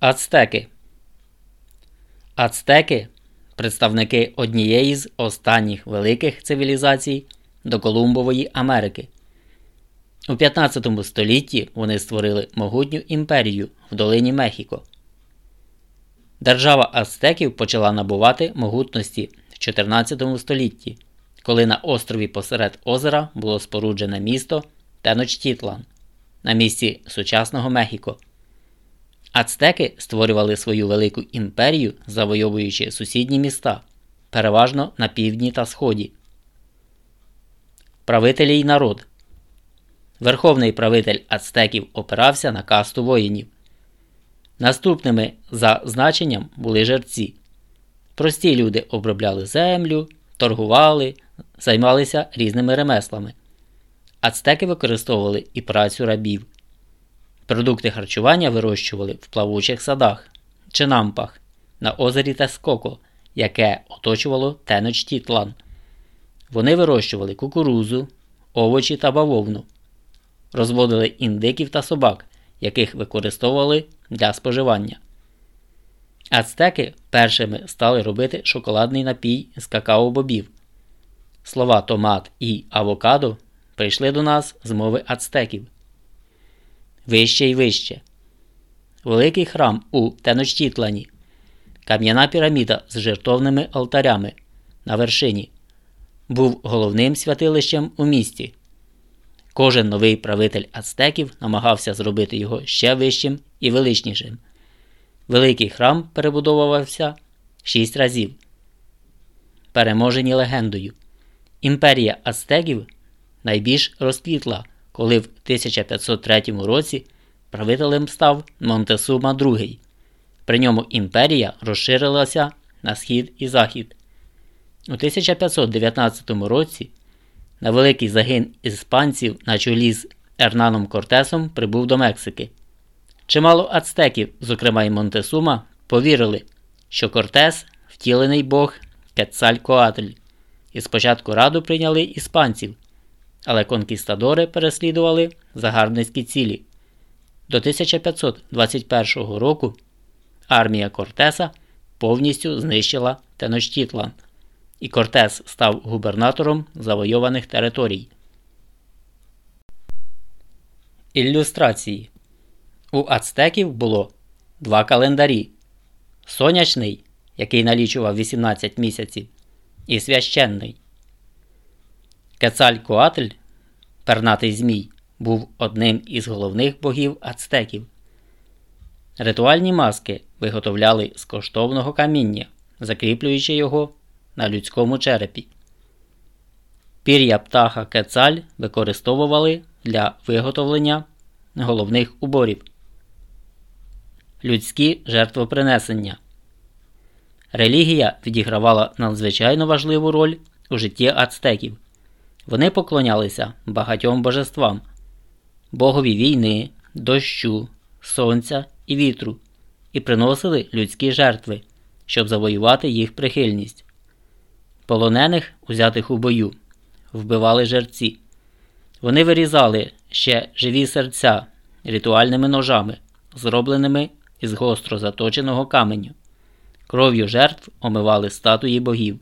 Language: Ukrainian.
Ацтеки. Ацтеки представники однієї з останніх великих цивілізацій до Колумбової Америки. У 15 столітті вони створили могутню імперію в долині Мехіко. Держава Ацтеків почала набувати могутності в 14 столітті, коли на острові посеред озера було споруджене місто Теночтітлан на місці сучасного Мехіко. Ацтеки створювали свою велику імперію, завойовуючи сусідні міста, переважно на півдні та сході. Правителі й народ. Верховний правитель ацтеків опирався на касту воїнів. Наступними за значенням були жерці. Прості люди обробляли землю, торгували, займалися різними ремеслами. Ацтеки використовували і працю рабів. Продукти харчування вирощували в плавучих садах чи нампах на озері Тескоко, яке оточувало Теночтітлан. Вони вирощували кукурузу, овочі та бавовну, розводили індиків та собак, яких використовували для споживання. Ацтеки першими стали робити шоколадний напій з какао-бобів. Слова томат і авокадо прийшли до нас з мови ацтеків вище і вище. Великий храм у Теночтітлані, кам'яна піраміда з жертовними алтарями на вершині, був головним святилищем у місті. Кожен новий правитель ацтеків намагався зробити його ще вищим і величнішим. Великий храм перебудовувався шість разів. Переможені легендою. Імперія ацтеків найбільш розквітла коли в 1503 році правителем став Монтесума II. При ньому імперія розширилася на схід і захід. У 1519 році на великий загин іспанців на чолі з Ернаном Кортесом прибув до Мексики. Чимало ацтеків, зокрема й Монтесума, повірили, що Кортес втілений бог Кецалькоатль, і спочатку раду прийняли іспанців але конкістадори переслідували загарбницькі цілі. До 1521 року армія Кортеса повністю знищила Теночтітлан, і Кортес став губернатором завойованих територій. Ілюстрації У ацтеків було два календарі: сонячний, який налічував 18 місяців, і священний. Кецалькоатль, пернатий Змій, був одним із головних богів ацтеків. Ритуальні маски виготовляли з коштовного каміння, закріплюючи його на людському черепі. Пір'я птаха кецаль використовували для виготовлення головних уборів, людські жертвопринесення. Релігія відігравала надзвичайно важливу роль у житті ацтеків. Вони поклонялися багатьом божествам, богові війни, дощу, сонця і вітру, і приносили людські жертви, щоб завоювати їх прихильність. Полонених, узятих у бою, вбивали жерці. Вони вирізали ще живі серця ритуальними ножами, зробленими із гостро заточеного каменю. Кров'ю жертв омивали статуї богів.